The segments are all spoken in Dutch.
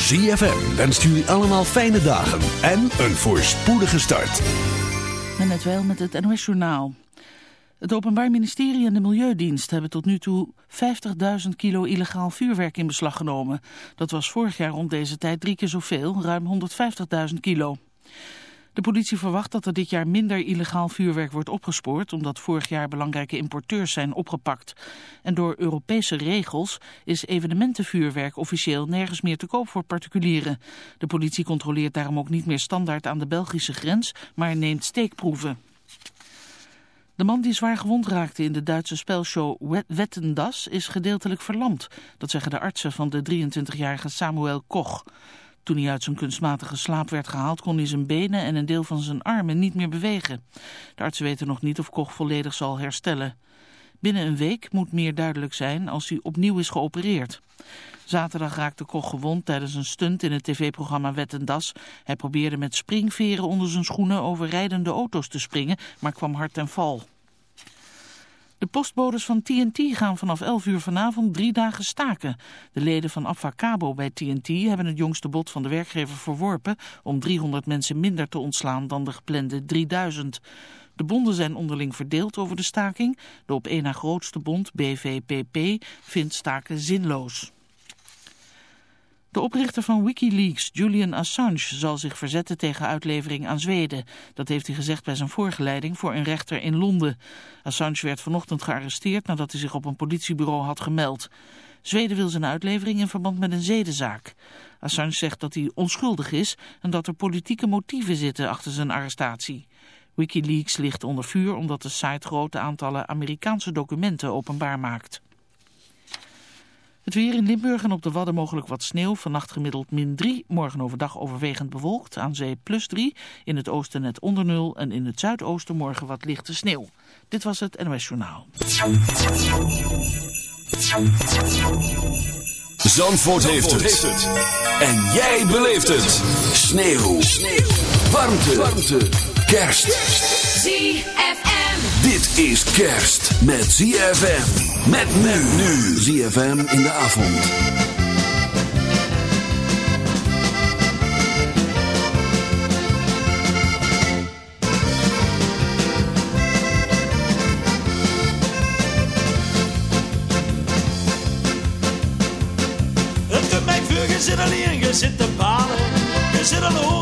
ZFM wenst jullie allemaal fijne dagen en een voorspoedige start. Net wel met het NOS Journaal. Het Openbaar Ministerie en de Milieudienst hebben tot nu toe 50.000 kilo illegaal vuurwerk in beslag genomen. Dat was vorig jaar rond deze tijd drie keer zoveel, ruim 150.000 kilo. De politie verwacht dat er dit jaar minder illegaal vuurwerk wordt opgespoord... omdat vorig jaar belangrijke importeurs zijn opgepakt. En door Europese regels is evenementenvuurwerk officieel nergens meer te koop voor particulieren. De politie controleert daarom ook niet meer standaard aan de Belgische grens, maar neemt steekproeven. De man die zwaar gewond raakte in de Duitse spelshow Wettendas is gedeeltelijk verlamd. Dat zeggen de artsen van de 23-jarige Samuel Koch. Toen hij uit zijn kunstmatige slaap werd gehaald kon hij zijn benen en een deel van zijn armen niet meer bewegen. De artsen weten nog niet of Koch volledig zal herstellen. Binnen een week moet meer duidelijk zijn als hij opnieuw is geopereerd. Zaterdag raakte Koch gewond tijdens een stunt in het tv-programma Wet en Das. Hij probeerde met springveren onder zijn schoenen over rijdende auto's te springen, maar kwam hard ten val. De postbodes van TNT gaan vanaf 11 uur vanavond drie dagen staken. De leden van Cabo bij TNT hebben het jongste bod van de werkgever verworpen... om 300 mensen minder te ontslaan dan de geplande 3000. De bonden zijn onderling verdeeld over de staking. De op één na grootste bond, BVPP, vindt staken zinloos. De oprichter van Wikileaks, Julian Assange, zal zich verzetten tegen uitlevering aan Zweden. Dat heeft hij gezegd bij zijn voorgeleiding voor een rechter in Londen. Assange werd vanochtend gearresteerd nadat hij zich op een politiebureau had gemeld. Zweden wil zijn uitlevering in verband met een zedenzaak. Assange zegt dat hij onschuldig is en dat er politieke motieven zitten achter zijn arrestatie. Wikileaks ligt onder vuur omdat de site grote aantallen Amerikaanse documenten openbaar maakt. Het weer in Limburg en op de Wadden mogelijk wat sneeuw. Vannacht gemiddeld min 3. Morgen overdag overwegend bewolkt. Aan zee plus 3. In het oosten net onder 0. En in het zuidoosten morgen wat lichte sneeuw. Dit was het NOS Journaal. Zandvoort, heeft, het. En jij beleeft het. Sneeuw. sneeuw. Warmte. Warmte. Kerst. ZFM. Dit is kerst met ZFM. Met men nu. ZFM in de avond. Het doet zit alleen, je zit te balen. Je zit al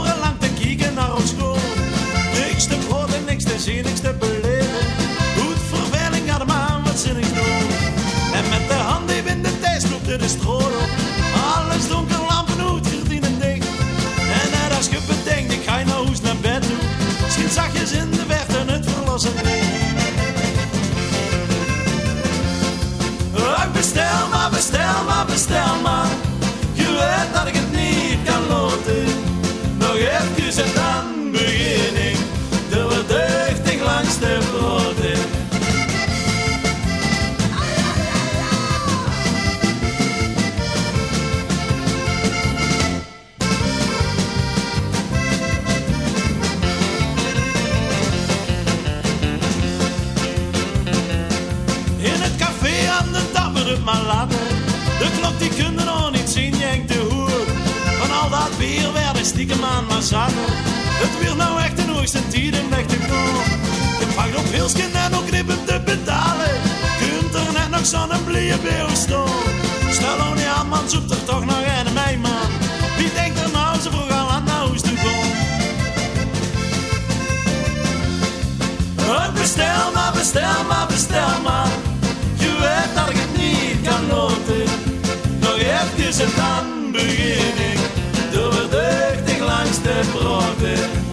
listening. Stiekem aan maar. Het weer nou echt een hoogste tijd en weg te komen. Je pakt op Hilsken en ook knippen te betalen. Kunt er net nog zo'n blije beeuw staan. Stel ook niet aan, man, zoekt er toch nog een mij, man. Wie denkt er nou zo vroeg al aan naar huis te? Oh, bestel maar, bestel maar, bestel maar. Je weet dat ik het niet kan loten. Nog even en dan brother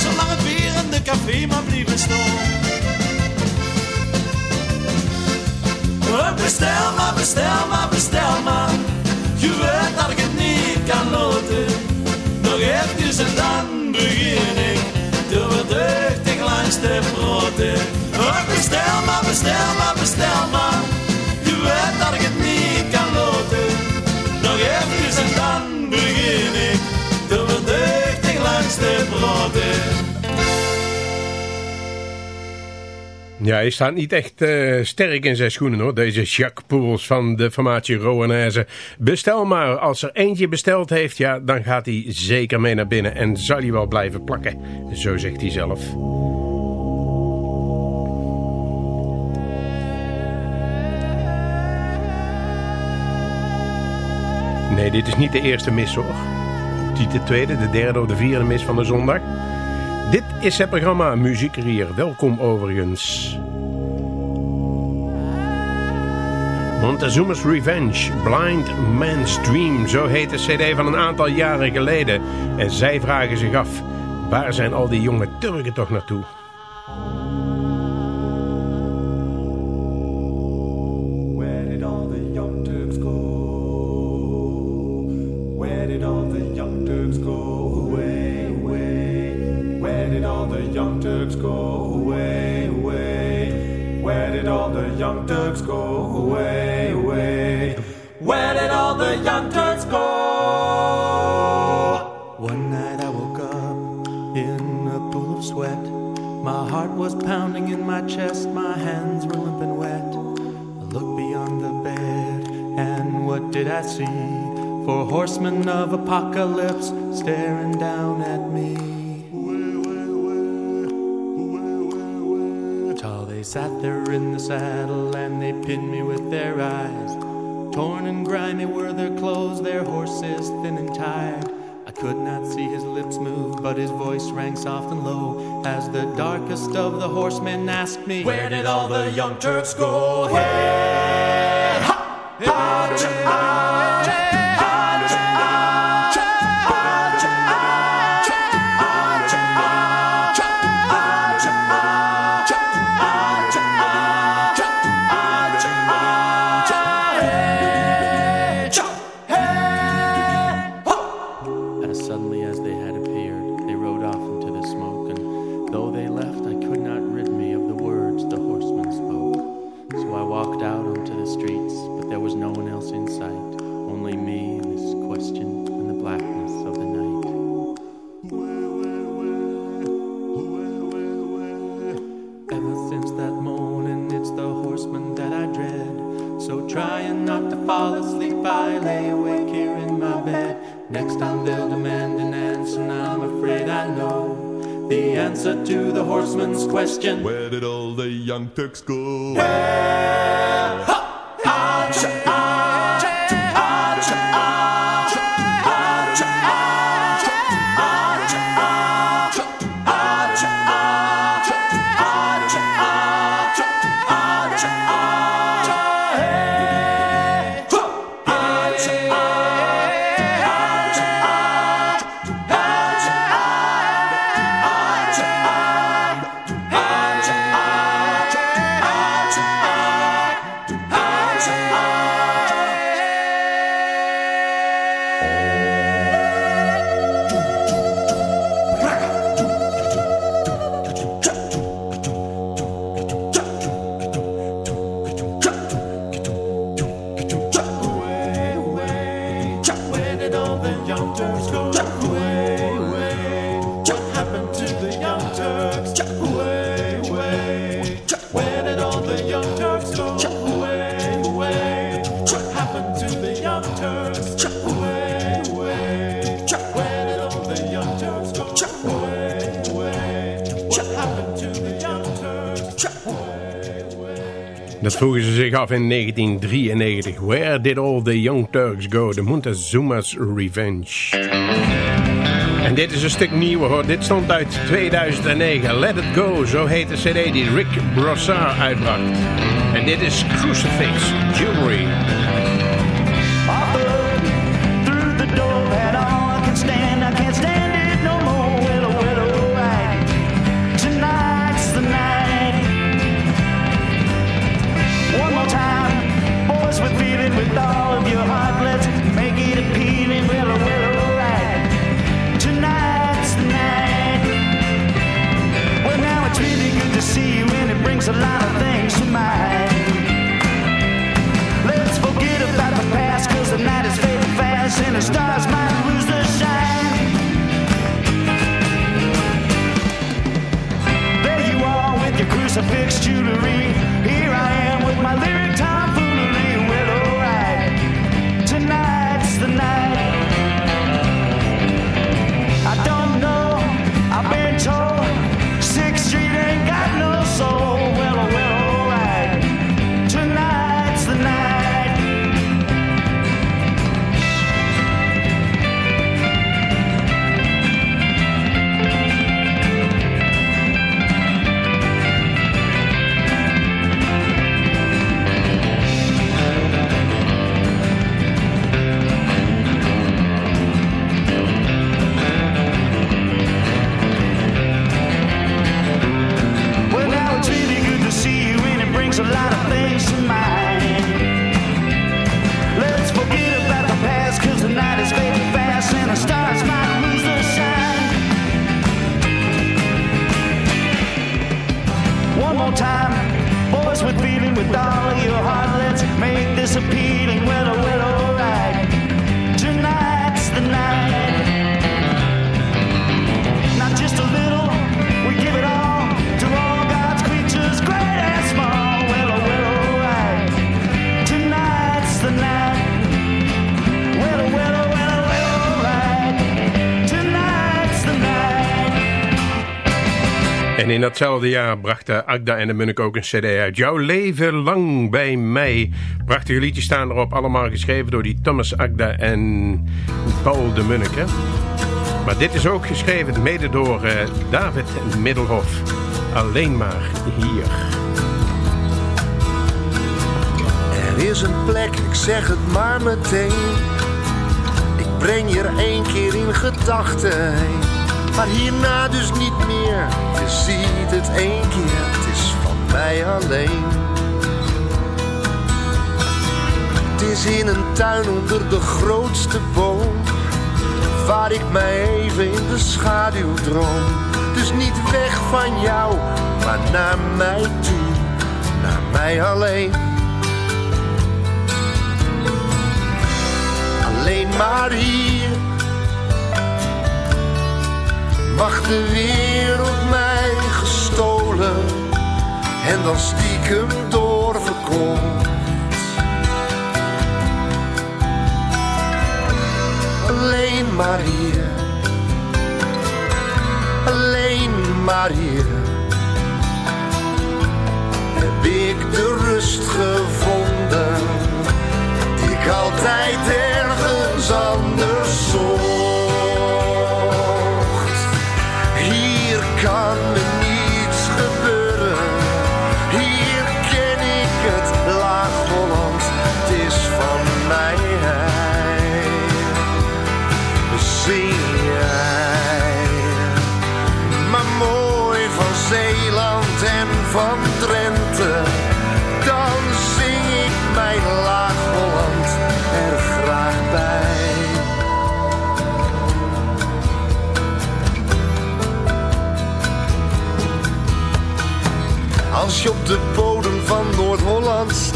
zolang het weer in de café maar blijven staan. Oh, bestel maar, bestel maar, bestel maar, je weet dat ik het niet kan laten. Nog eventjes en dan begin ik, door het deugdig langs te broten. Oh, bestel maar, bestel maar, bestel maar. Ja, hij staat niet echt uh, sterk in zijn schoenen hoor, deze Jacques Poels van de formatie Roanaise. Bestel maar, als er eentje besteld heeft, ja, dan gaat hij zeker mee naar binnen en zal hij wel blijven plakken. Zo zegt hij zelf. Nee, dit is niet de eerste mis. Niet de tweede, de derde of de vierde mis van de zondag. Dit is het programma Muziekrier. Welkom overigens. Montezuma's Revenge, Blind Man's Dream, zo heet de cd van een aantal jaren geleden. En zij vragen zich af, waar zijn al die jonge Turken toch naartoe? Of apocalypse staring down at me. Till they sat there in the saddle and they pinned me with their eyes. Torn and grimy were their clothes, their horses thin and tired. I could not see his lips move, but his voice rang soft and low as the darkest of the horsemen asked me, Where did all the young Turks go? Hey, ha, ha, ha, question. Where did all the young Turks go? Dat vroegen ze zich af in 1993. Where did all the young Turks go? The Montezuma's Revenge. En dit is een stuk nieuwer hoor. Dit stond uit 2009. Let It Go, zo heet de cd die Rick Brossard uitbracht. En dit is Crucifix Jewelry. Datzelfde jaar brachten Agda en de Munnik ook een cd uit. Jouw leven lang bij mij. Prachtige liedjes staan erop. Allemaal geschreven door die Thomas Agda en Paul de Munnik. Maar dit is ook geschreven mede door eh, David Middelhof. Alleen maar hier. Er is een plek, ik zeg het maar meteen. Ik breng je er één keer in gedachten Maar hierna dus niet meer. Je ziet het één keer, het is van mij alleen. Het is in een tuin onder de grootste boom. Waar ik mij even in de schaduw droom. Dus niet weg van jou, maar naar mij toe. Naar mij alleen. alleen maar hier. Mag de wereld mij gestolen en dan stiekem doorverkocht. Alleen maar hier, alleen maar hier. Heb ik de rust gevonden die ik altijd ergens anders zocht.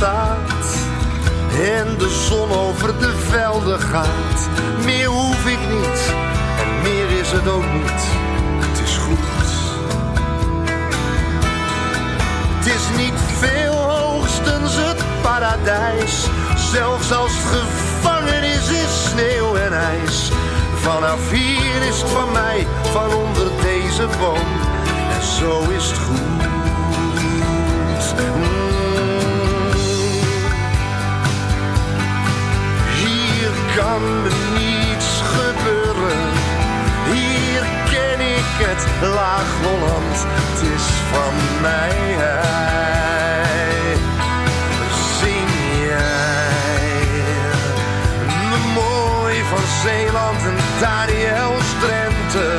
En de zon over de velden gaat, meer hoef ik niet en meer is het ook niet. Het is goed. Het is niet veel hoogstens het paradijs. Zelfs als het gevangenis is, sneeuw en ijs. Vanaf hier is het van mij, van onder deze boom. En zo is het goed. Kan me niets gebeuren. Hier ken ik het laag Holland. Het is van mij. Zing jij me mooi van Zeeland en Daniels Drenthe.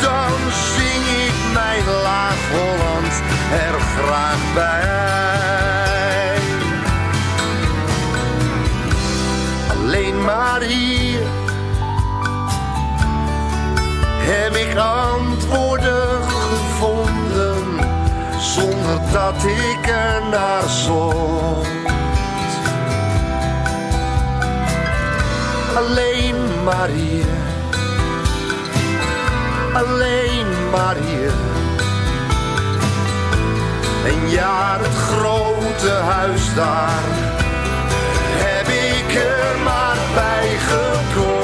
Dan zing ik mijn laag Holland er graag bij. Maar heb ik antwoorden gevonden zonder dat ik er naar zocht. Alleen maar hier, alleen maar hier. En ja, het grote huis daar er maar bij gekocht.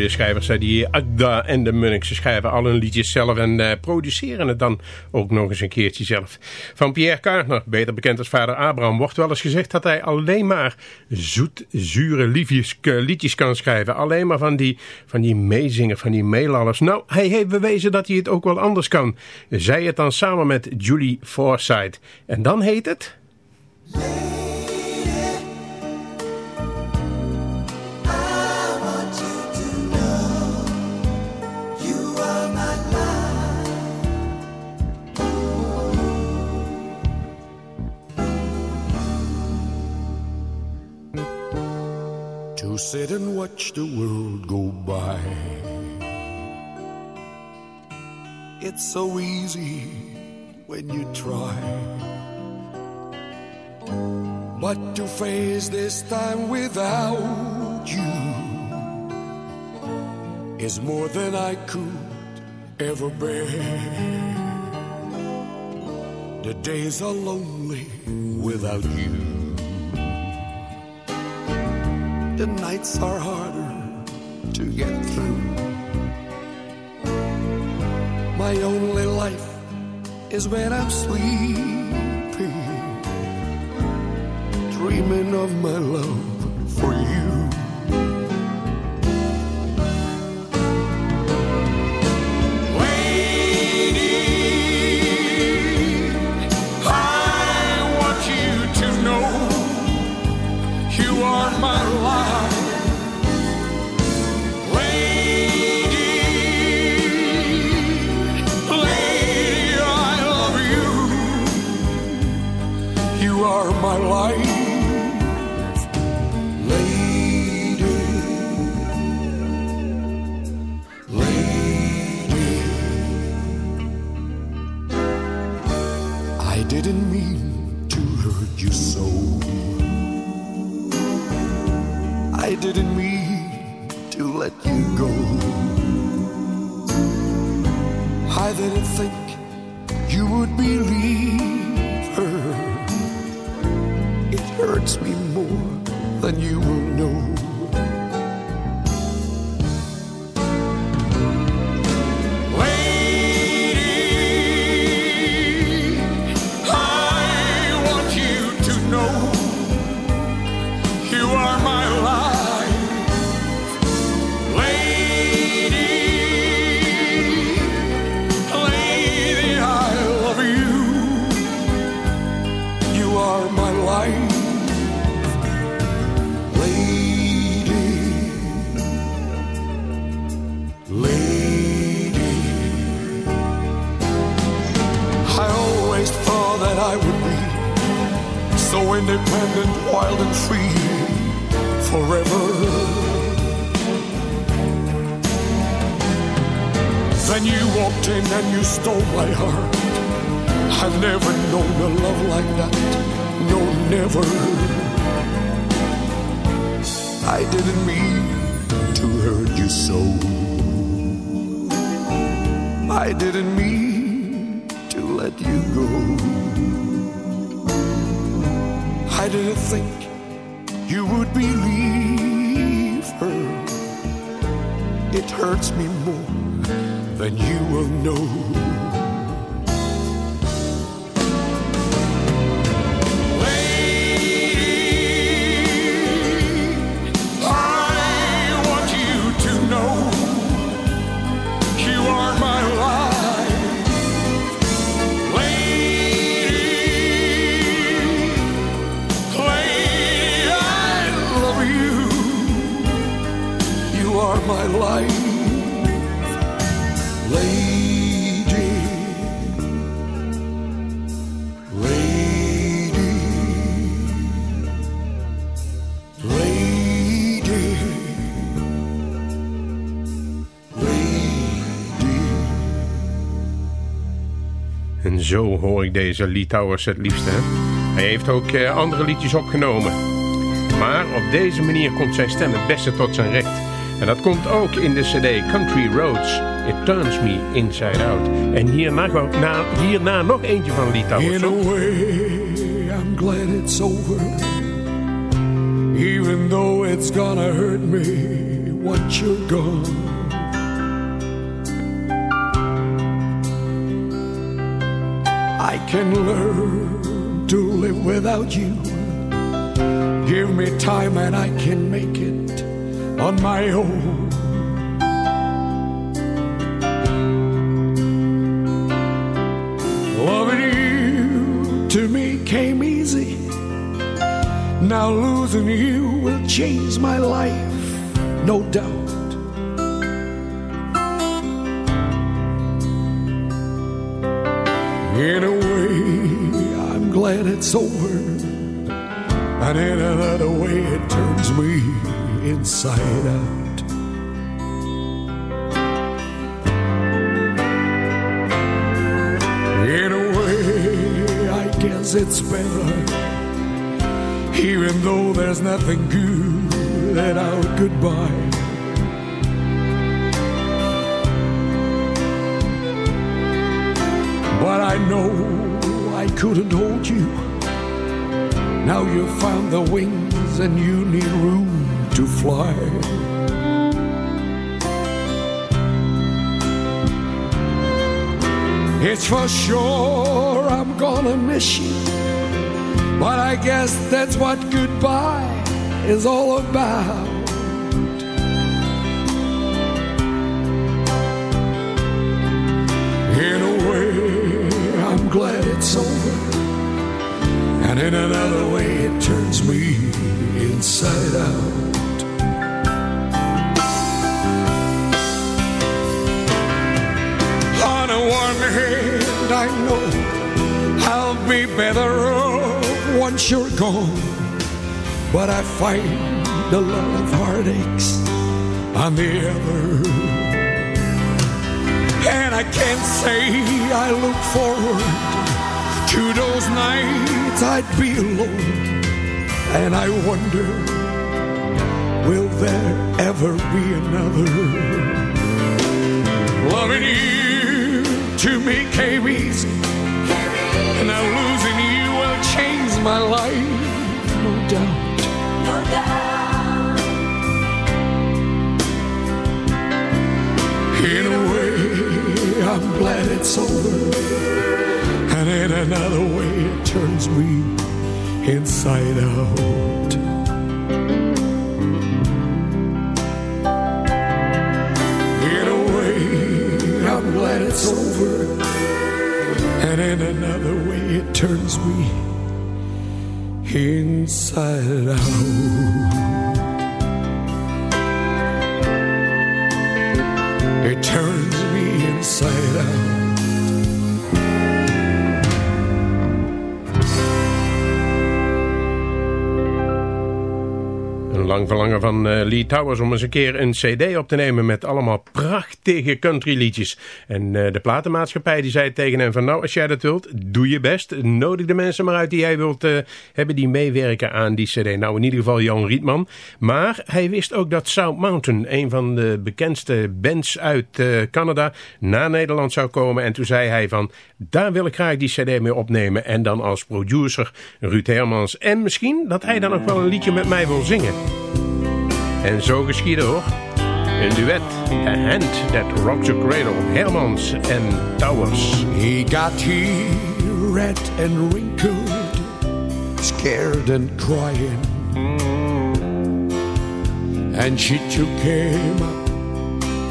Mooie schrijvers, hè, die Agda en de Munnik. Ze schrijven al hun liedjes zelf en eh, produceren het dan ook nog eens een keertje zelf. Van Pierre Kaartner, beter bekend als vader Abraham, wordt wel eens gezegd dat hij alleen maar zoet, zure liefjes, eh, liedjes kan schrijven. Alleen maar van die, van die meezingen, van die meelallers. Nou, hij heeft bewezen dat hij het ook wel anders kan. Zij het dan samen met Julie Forsythe. En dan heet het... sit and watch the world go by. It's so easy when you try. But to face this time without you is more than I could ever bear. The days are lonely without you. The nights are harder to get through. My only life is when I'm sleeping, dreaming of my love for you. I didn't mean to hurt you so. I didn't mean to let you go. I didn't think you would believe her. It hurts me more than you will independent, wild and free forever. Then you walked in and you stole my heart. I've never known a love like that. No, never. I didn't mean to hurt you so. I didn't mean to let you go. Didn't think you would believe her. It hurts me more than you will know. Zo hoor ik deze Lee Towers het liefste. Hij heeft ook eh, andere liedjes opgenomen. Maar op deze manier komt zijn stem het beste tot zijn recht. En dat komt ook in de cd Country Roads. It Turns Me Inside Out. En hierna, na, hierna nog eentje van Lee Towers. In a way, I'm glad it's over. Even though it's gonna hurt me once you're gone. Can learn to live without you. Give me time and I can make it on my own. Loving you to me came easy. Now losing you will change my life, no doubt. In a it's over. And in another way, it turns me inside out. In a way, I guess it's better. Even though there's nothing good at our goodbye. But I know couldn't hold you. Now you've found the wings and you need room to fly. It's for sure I'm gonna miss you. But I guess that's what goodbye is all about. It's over. And in another way, it turns me inside out. On a one hand, I know I'll be better off once you're gone. But I find a lot of heartaches on the other. And I can't say I look forward to those nights I'd be alone. And I wonder, will there ever be another? Loving you to me came easy. And now losing you will change my life, no doubt. No doubt. In a way, I'm glad it's over. And in another way, it turns me inside out. In a way, I'm glad it's over. And in another way, it turns me inside out. Lang verlangen van eh, Lee Towers om eens een keer een cd op te nemen met allemaal prachtige countryliedjes. En eh, de platenmaatschappij die zei tegen hem van nou als jij dat wilt, doe je best. Nodig de mensen maar uit die jij wilt eh, hebben die meewerken aan die cd. Nou in ieder geval Jan Rietman. Maar hij wist ook dat South Mountain, een van de bekendste bands uit Canada, naar Nederland zou komen. En toen zei hij van daar wil ik graag die cd mee opnemen. En dan als producer Ruud Hermans. En misschien dat hij dan ook wel een liedje met mij wil zingen. En zo geschiedde hoor. Een duet. A Hand That Rocks a Cradle. Hermans en Towers. He got here red and wrinkled, scared and crying. And she took him up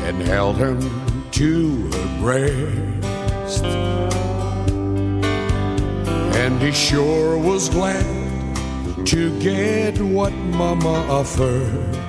and held him to her breast. And he sure was glad to get what Mama offered.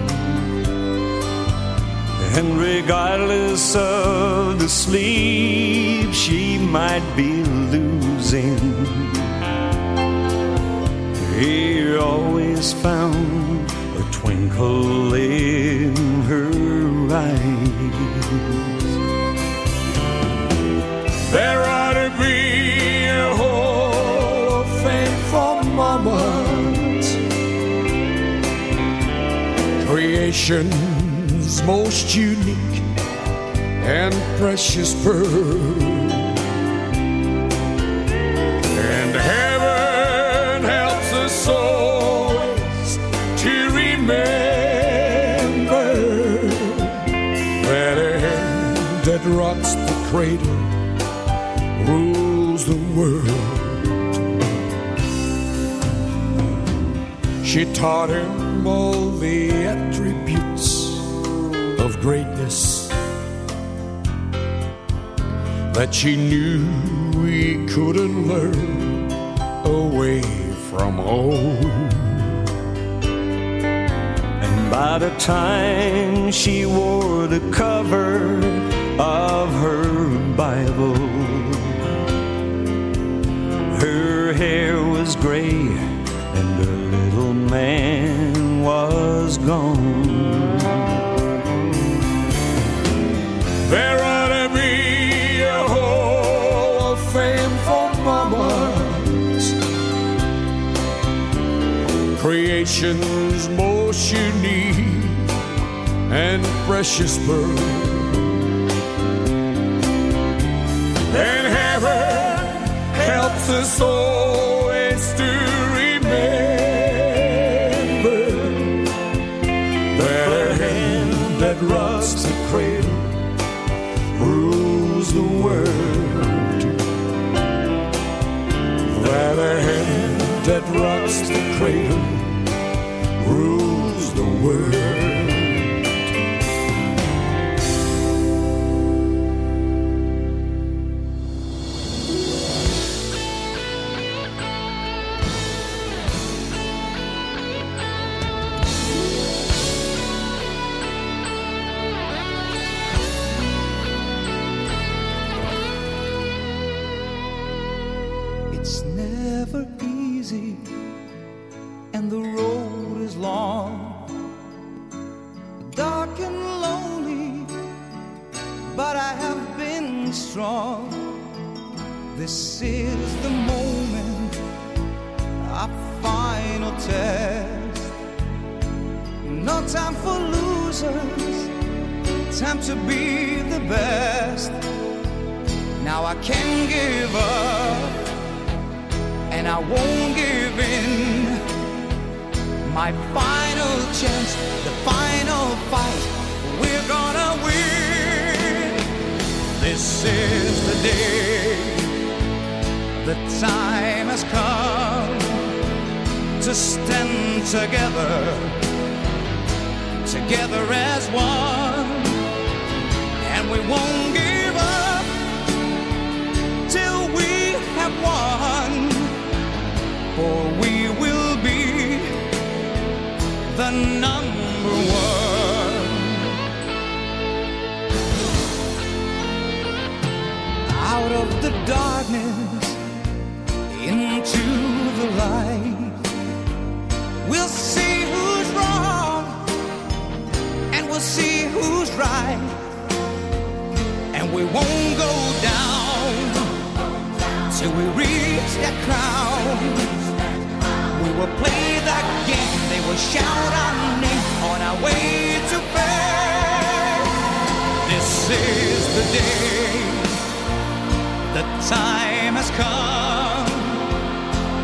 And regardless of the sleep she might be losing, he always found a twinkle in her eyes. There ought to be a hall of fame for mamas. Most unique and precious pearl. And heaven helps us always to remember that hand that rocks the cradle rules the world. She taught him all greatness that she knew we couldn't learn away from home. And by the time she wore the cover of her Bible, her hair was gray and her little man was gone. There ought to be a hall of fame for mamas. Creation's most unique and precious pearl. And heaven helps us always rules the world. That a hand that rocks the cradle rules the world. For we will be the number one. Out of the darkness into the light, we'll see who's wrong and we'll see who's right, and we won't go down till we reach that crown. Will play that game. They will shout our name on our way to fame. This is the day. The time has come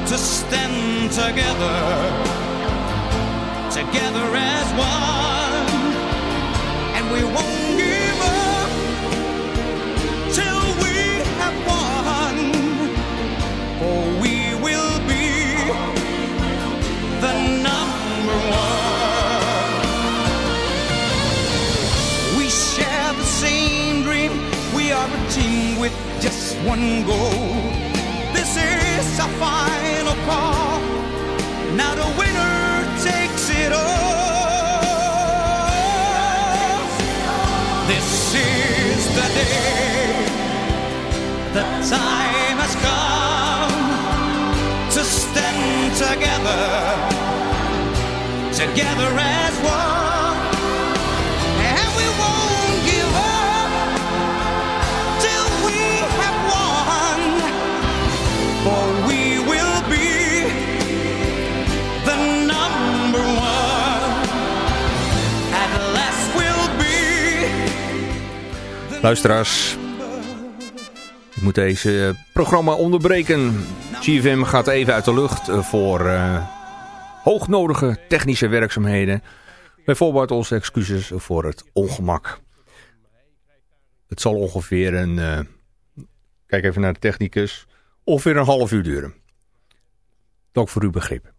to stand together, together as one, and we won't one goal. This is a final call. Now the winner takes it all. This is the day. The time has come to stand together, together as one. Luisteraars, ik moet deze programma onderbreken. GFM gaat even uit de lucht eh, voor eh, hoognodige technische werkzaamheden. Bijvoorbeeld onze excuses voor het ongemak. Het zal ongeveer een, eh, kijk even naar de technicus, ongeveer een half uur duren. Dank voor uw begrip.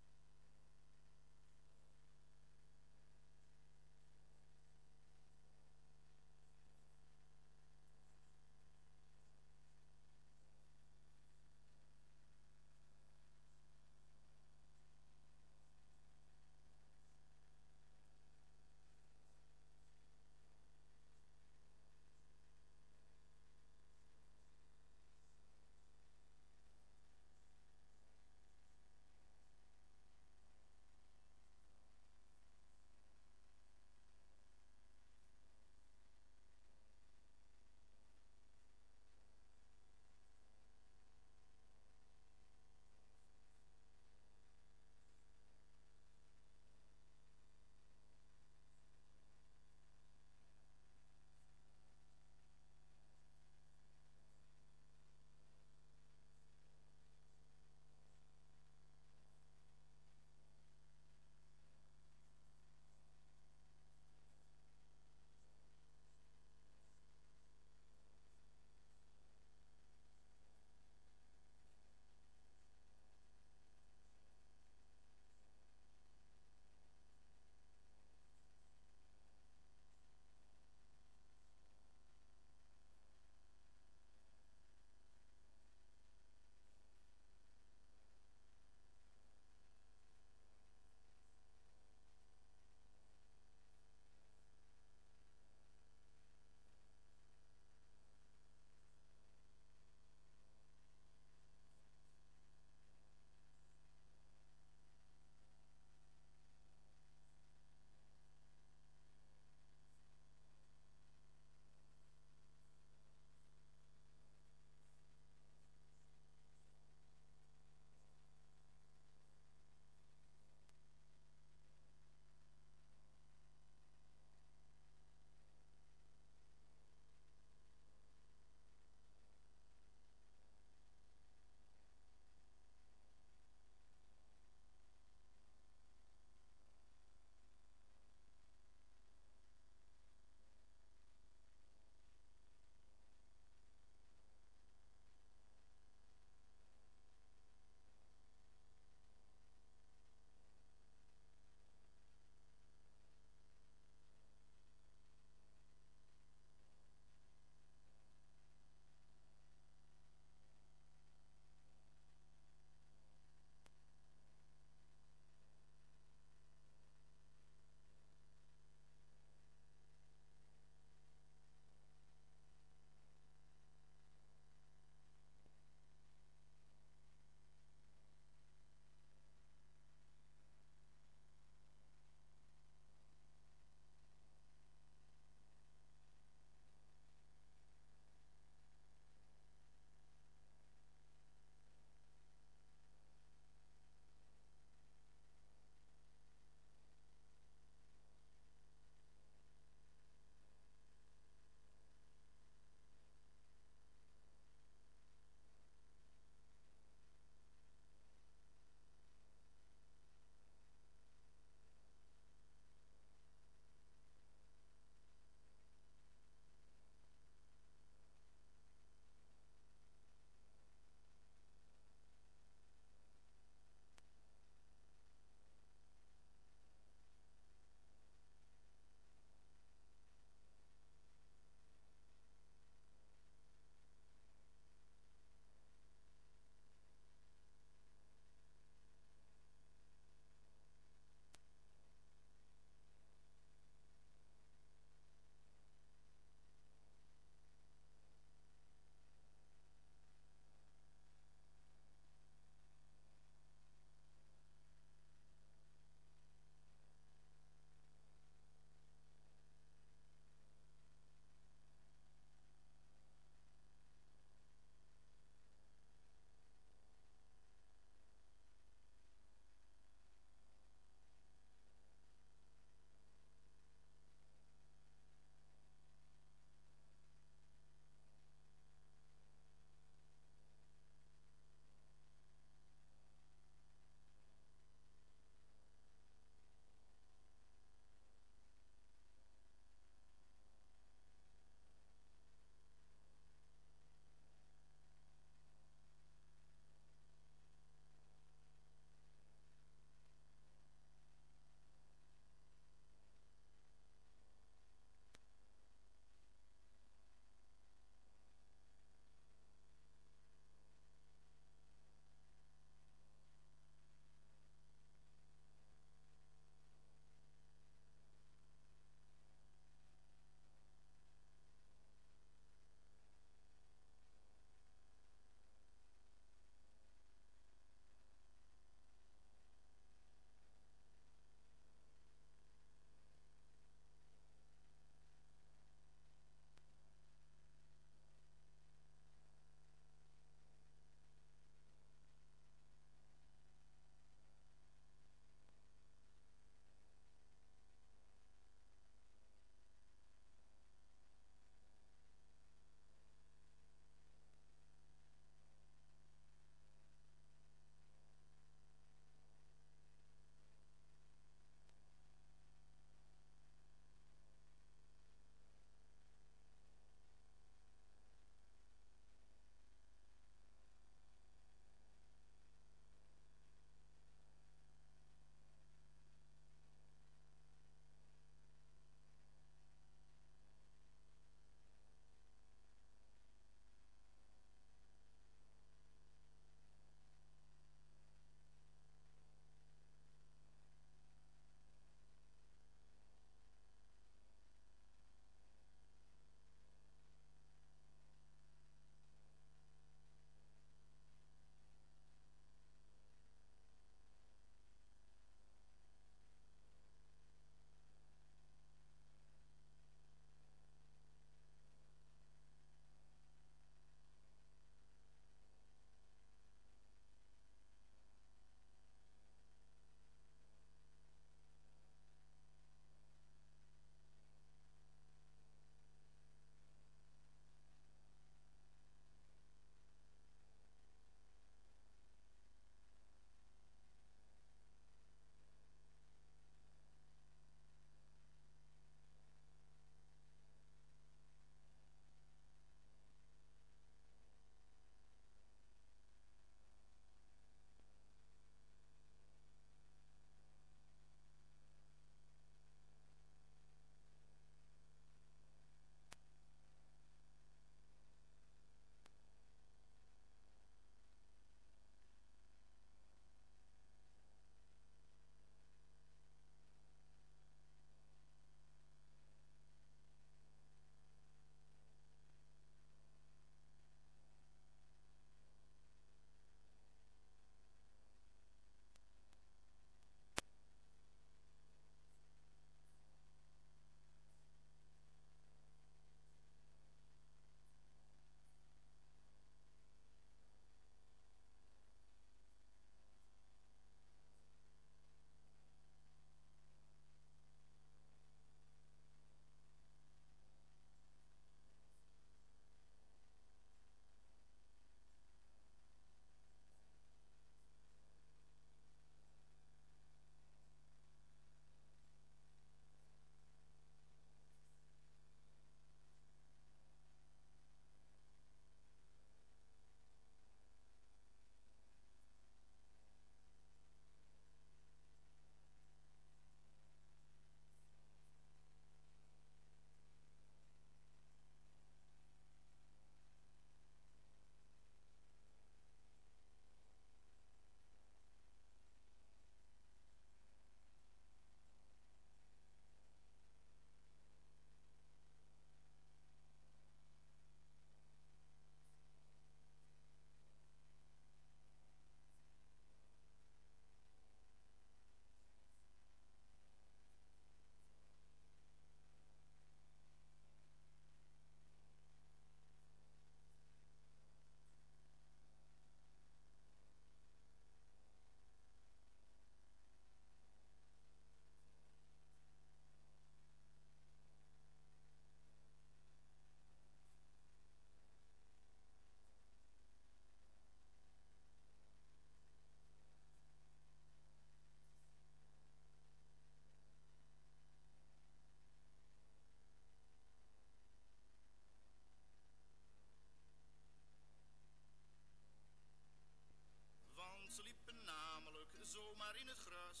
Zomaar in het gras.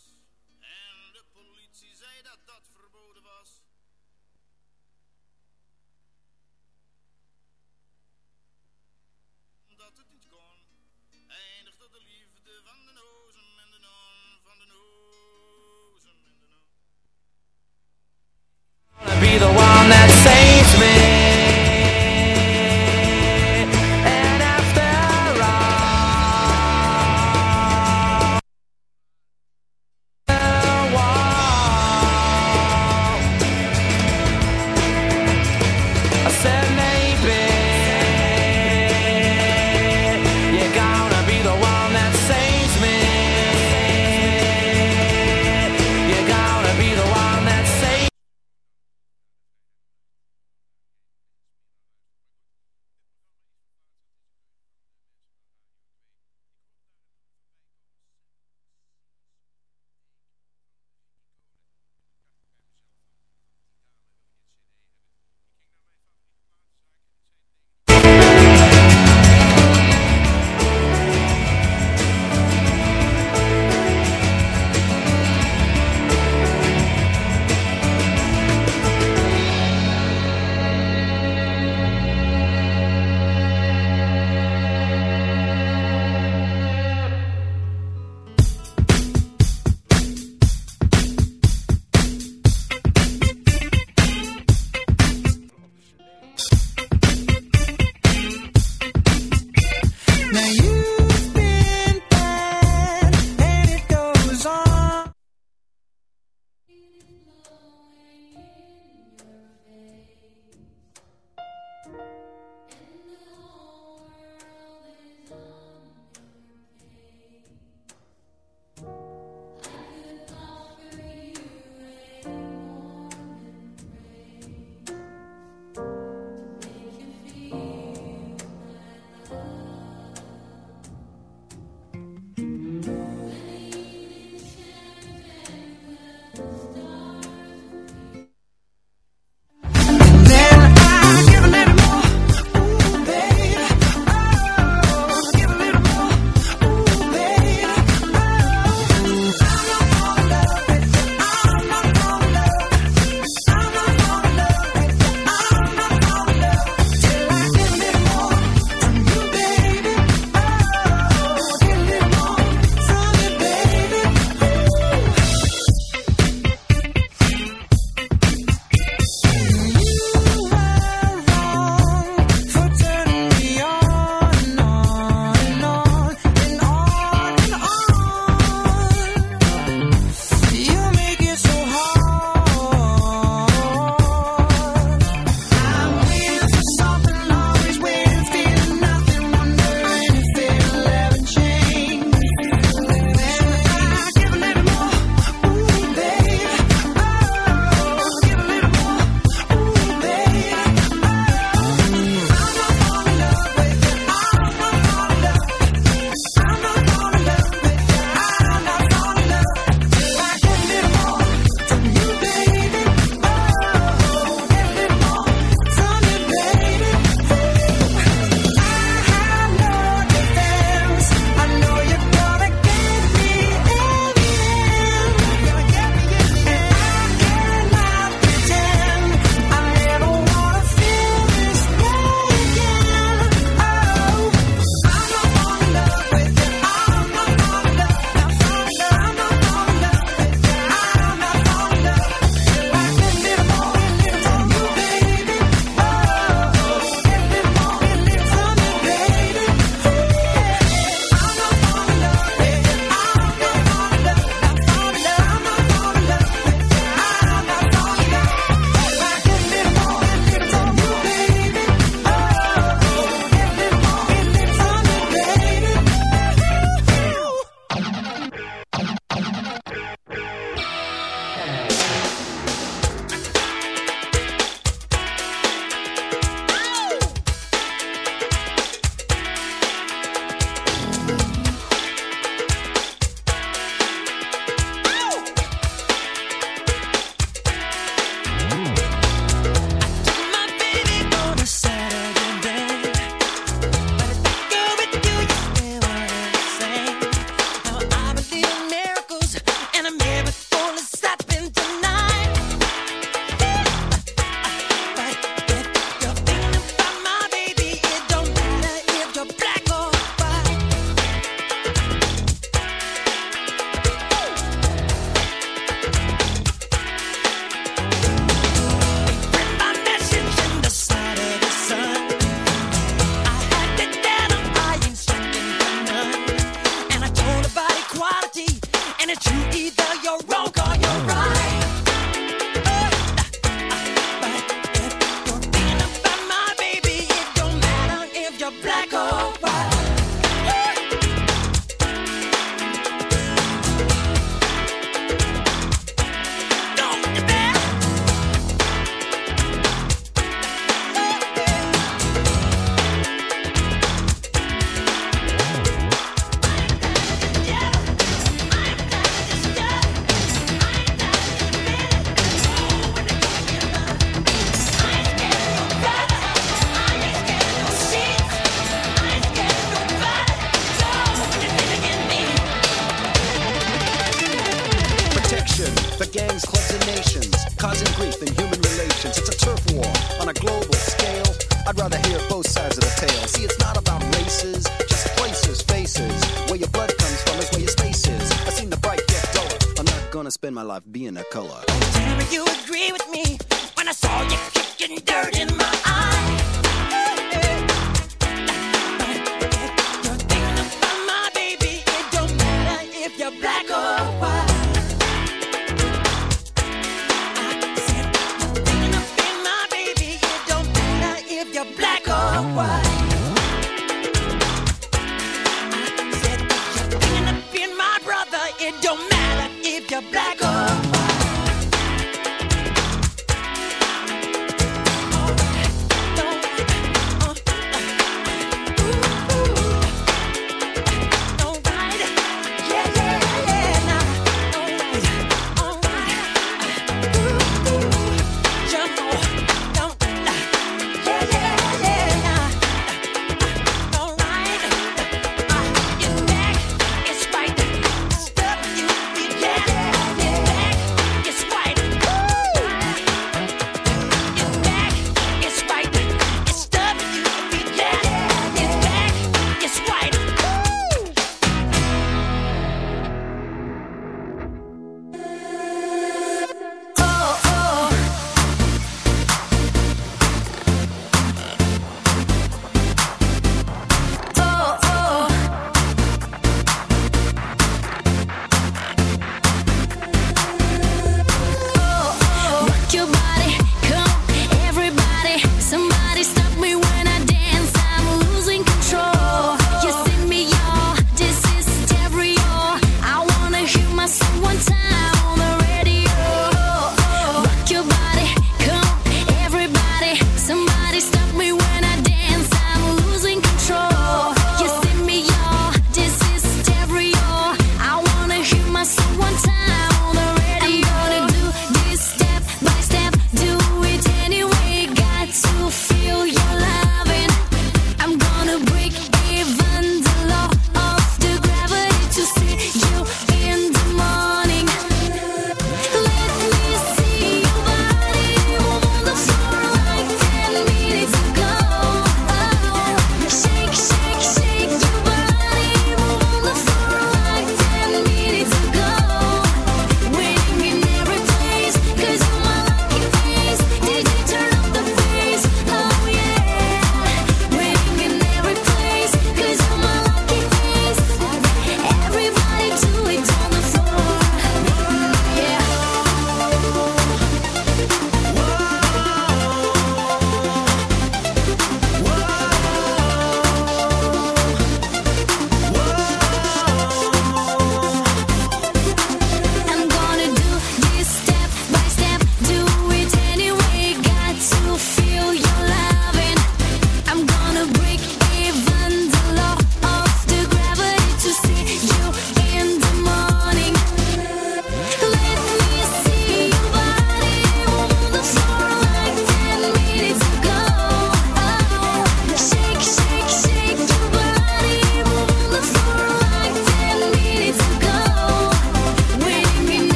En de politie zei dat dat verboden was. Dat het niet kon, eindigde de liefde van de nozem en de non, van de nozem